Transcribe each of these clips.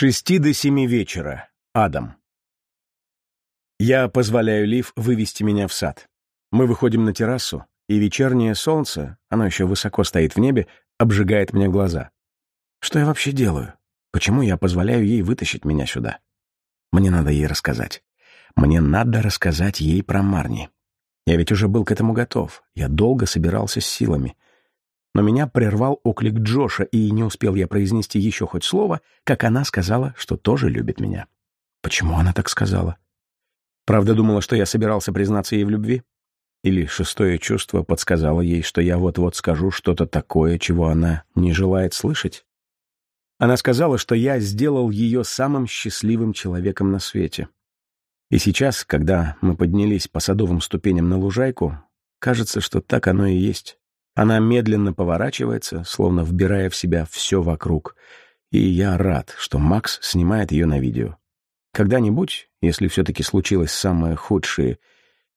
шести до семи вечера. Адам. Я позволяю Лив вывести меня в сад. Мы выходим на террасу, и вечернее солнце, оно еще высоко стоит в небе, обжигает мне глаза. Что я вообще делаю? Почему я позволяю ей вытащить меня сюда? Мне надо ей рассказать. Мне надо рассказать ей про Марни. Я ведь уже был к этому готов. Я долго собирался с силами — но меня прервал оклик Джоша, и не успел я произнести еще хоть слово, как она сказала, что тоже любит меня. Почему она так сказала? Правда, думала, что я собирался признаться ей в любви? Или шестое чувство подсказало ей, что я вот-вот скажу что-то такое, чего она не желает слышать? Она сказала, что я сделал ее самым счастливым человеком на свете. И сейчас, когда мы поднялись по садовым ступеням на лужайку, кажется, что так оно и есть. Она медленно поворачивается, словно вбирая в себя все вокруг. И я рад, что Макс снимает ее на видео. Когда-нибудь, если все-таки случилось самое худшее,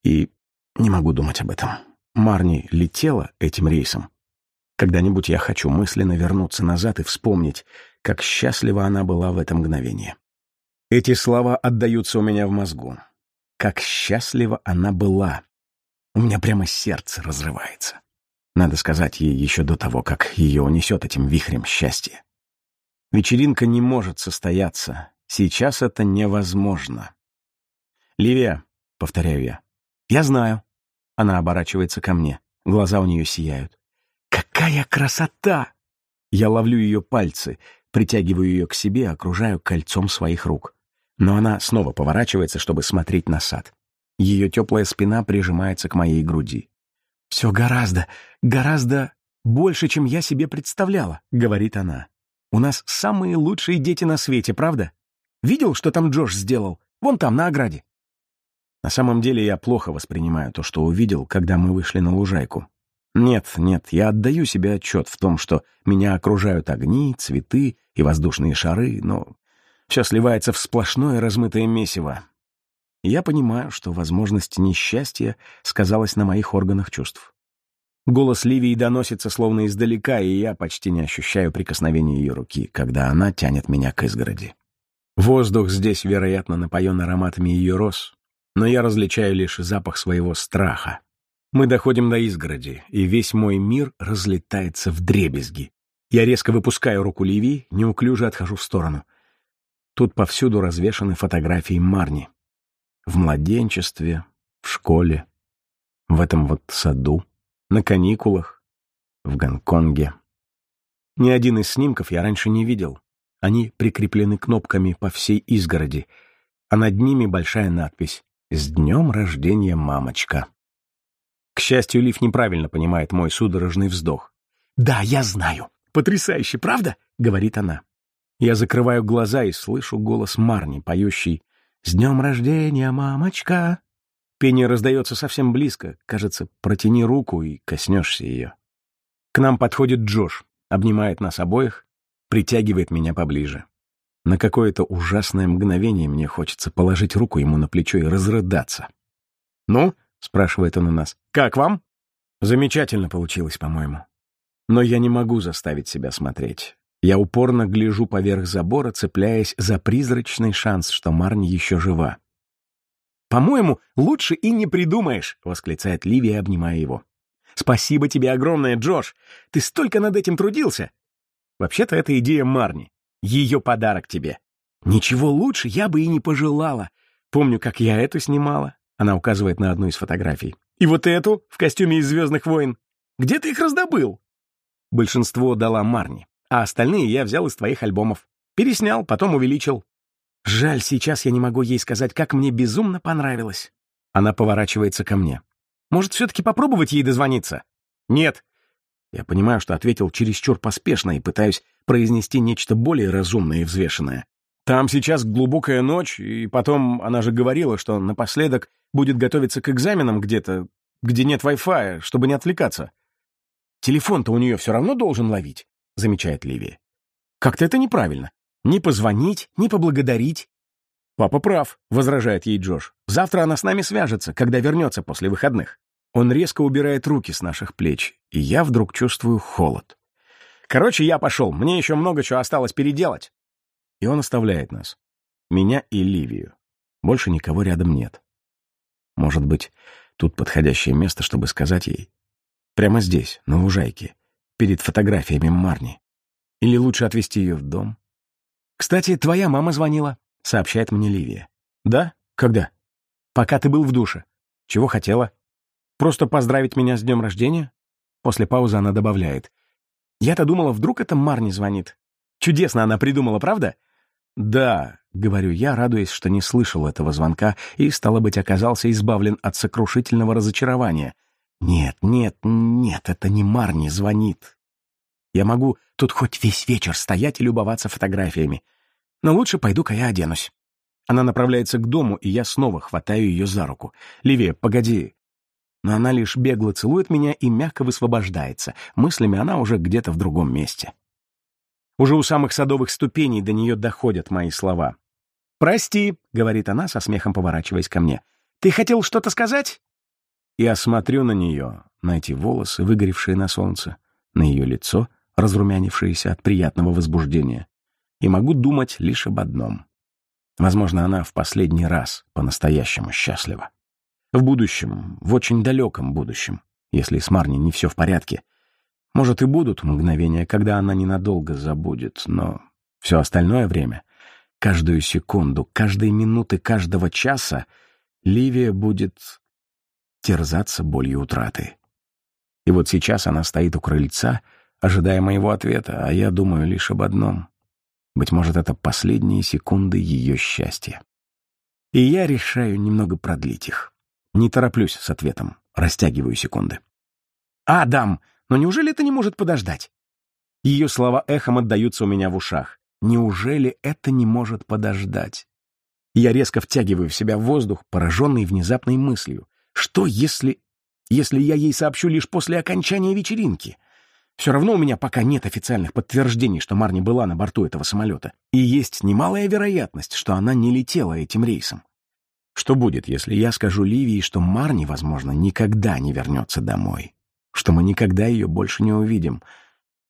и не могу думать об этом, Марни летела этим рейсом, когда-нибудь я хочу мысленно вернуться назад и вспомнить, как счастлива она была в это мгновение. Эти слова отдаются у меня в мозгу. Как счастлива она была. У меня прямо сердце разрывается. Надо сказать ей еще до того, как ее унесет этим вихрем счастья. Вечеринка не может состояться. Сейчас это невозможно. «Ливия», — повторяю я, — «я знаю». Она оборачивается ко мне. Глаза у нее сияют. «Какая красота!» Я ловлю ее пальцы, притягиваю ее к себе, окружаю кольцом своих рук. Но она снова поворачивается, чтобы смотреть на сад. Ее теплая спина прижимается к моей груди. «Все гораздо, гораздо больше, чем я себе представляла», — говорит она. «У нас самые лучшие дети на свете, правда? Видел, что там Джош сделал? Вон там, на ограде». На самом деле я плохо воспринимаю то, что увидел, когда мы вышли на лужайку. Нет, нет, я отдаю себе отчет в том, что меня окружают огни, цветы и воздушные шары, но все сливается в сплошное размытое месиво, я понимаю, что возможность несчастья сказалась на моих органах чувств. Голос Ливии доносится словно издалека, и я почти не ощущаю прикосновения ее руки, когда она тянет меня к изгороди. Воздух здесь, вероятно, напоен ароматами ее роз, но я различаю лишь запах своего страха. Мы доходим до изгороди, и весь мой мир разлетается в дребезги. Я резко выпускаю руку Ливии, неуклюже отхожу в сторону. Тут повсюду развешаны фотографии Марни, в младенчестве, в школе, в этом вот саду, на каникулах, в Гонконге. Ни один из снимков я раньше не видел. Они прикреплены кнопками по всей изгороди, а над ними большая надпись «С днем рождения, мамочка». К счастью, Лив неправильно понимает мой судорожный вздох. «Да, я знаю. Потрясающе, правда?» — говорит она. Я закрываю глаза и слышу голос Марни, поющий «С днем рождения, мамочка!» Пение раздается совсем близко. Кажется, протяни руку и коснешься ее. К нам подходит Джош, обнимает нас обоих, притягивает меня поближе. На какое-то ужасное мгновение мне хочется положить руку ему на плечо и разрыдаться. «Ну?» — спрашивает он у нас. «Как вам?» Замечательно получилось, по-моему. Но я не могу заставить себя смотреть. Я упорно гляжу поверх забора, цепляясь за призрачный шанс, что Марни еще жива. «По-моему, лучше и не придумаешь», — восклицает Ливия, обнимая его. «Спасибо тебе огромное, Джош! Ты столько над этим трудился!» «Вообще-то это идея Марни. Ее подарок тебе. Ничего лучше я бы и не пожелала. Помню, как я эту снимала». Она указывает на одну из фотографий. «И вот эту, в костюме из «Звездных войн». Где ты их раздобыл?» Большинство дала Марни а остальные я взял из твоих альбомов. Переснял, потом увеличил. Жаль, сейчас я не могу ей сказать, как мне безумно понравилось. Она поворачивается ко мне. Может, все-таки попробовать ей дозвониться? Нет. Я понимаю, что ответил чересчур поспешно и пытаюсь произнести нечто более разумное и взвешенное. Там сейчас глубокая ночь, и потом она же говорила, что напоследок будет готовиться к экзаменам где-то, где нет Wi-Fi, чтобы не отвлекаться. Телефон-то у нее все равно должен ловить. — замечает Ливия. «Как-то это неправильно. Ни позвонить, ни поблагодарить». «Папа прав», — возражает ей Джош. «Завтра она с нами свяжется, когда вернется после выходных». Он резко убирает руки с наших плеч, и я вдруг чувствую холод. «Короче, я пошел. Мне еще много чего осталось переделать». и он оставляет нас. Меня и Ливию. Больше никого рядом нет. Может быть, тут подходящее место, чтобы сказать ей. Прямо здесь, на лужайке, перед фотографиями Марни. Или лучше отвезти ее в дом. «Кстати, твоя мама звонила», — сообщает мне Ливия. «Да? Когда?» «Пока ты был в душе. Чего хотела?» «Просто поздравить меня с днем рождения?» После паузы она добавляет. «Я-то думала, вдруг это Марни звонит. Чудесно она придумала, правда?» «Да», — говорю я, радуясь, что не слышал этого звонка и, стало быть, оказался избавлен от сокрушительного разочарования. «Нет, нет, нет, это не Марни звонит. Я могу тут хоть весь вечер стоять и любоваться фотографиями. Но лучше пойду-ка я оденусь». Она направляется к дому, и я снова хватаю ее за руку. «Ливия, погоди». Но она лишь бегло целует меня и мягко высвобождается. Мыслями она уже где-то в другом месте. Уже у самых садовых ступеней до нее доходят мои слова. «Прости», — говорит она, со смехом поворачиваясь ко мне. «Ты хотел что-то сказать?» Я смотрю на нее, на эти волосы, выгоревшие на солнце, на ее лицо, разрумянившееся от приятного возбуждения, и могу думать лишь об одном. Возможно, она в последний раз по-настоящему счастлива. В будущем, в очень далеком будущем, если с Марни не все в порядке, может, и будут мгновения, когда она ненадолго забудет, но все остальное время, каждую секунду, каждые минуты каждого часа Ливия будет терзаться болью утраты. И вот сейчас она стоит у крыльца, ожидая моего ответа, а я думаю лишь об одном. Быть может, это последние секунды ее счастья. И я решаю немного продлить их. Не тороплюсь с ответом, растягиваю секунды. «Адам!» Но неужели это не может подождать? Ее слова эхом отдаются у меня в ушах. Неужели это не может подождать? Я резко втягиваю в себя воздух, пораженный внезапной мыслью. Что, если... если я ей сообщу лишь после окончания вечеринки? Все равно у меня пока нет официальных подтверждений, что Марни была на борту этого самолета. И есть немалая вероятность, что она не летела этим рейсом. Что будет, если я скажу Ливии, что Марни, возможно, никогда не вернется домой? что мы никогда ее больше не увидим.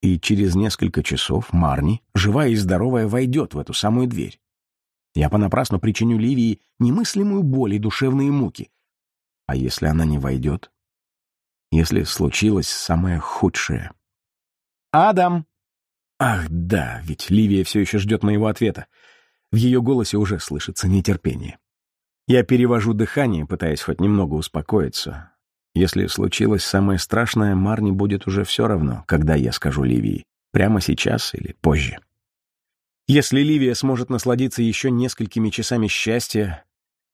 И через несколько часов Марни, живая и здоровая, войдет в эту самую дверь. Я понапрасну причиню Ливии немыслимую боль и душевные муки. А если она не войдет? Если случилось самое худшее? «Адам!» Ах, да, ведь Ливия все еще ждет моего ответа. В ее голосе уже слышится нетерпение. Я перевожу дыхание, пытаясь хоть немного успокоиться. Если случилось самое страшное, Марни будет уже все равно, когда я скажу Ливии, прямо сейчас или позже. Если Ливия сможет насладиться еще несколькими часами счастья,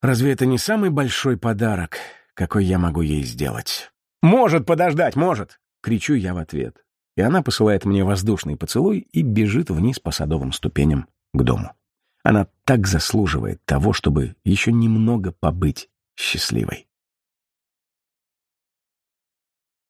разве это не самый большой подарок, какой я могу ей сделать? «Может подождать, может!» — кричу я в ответ. И она посылает мне воздушный поцелуй и бежит вниз по садовым ступеням к дому. Она так заслуживает того, чтобы еще немного побыть счастливой.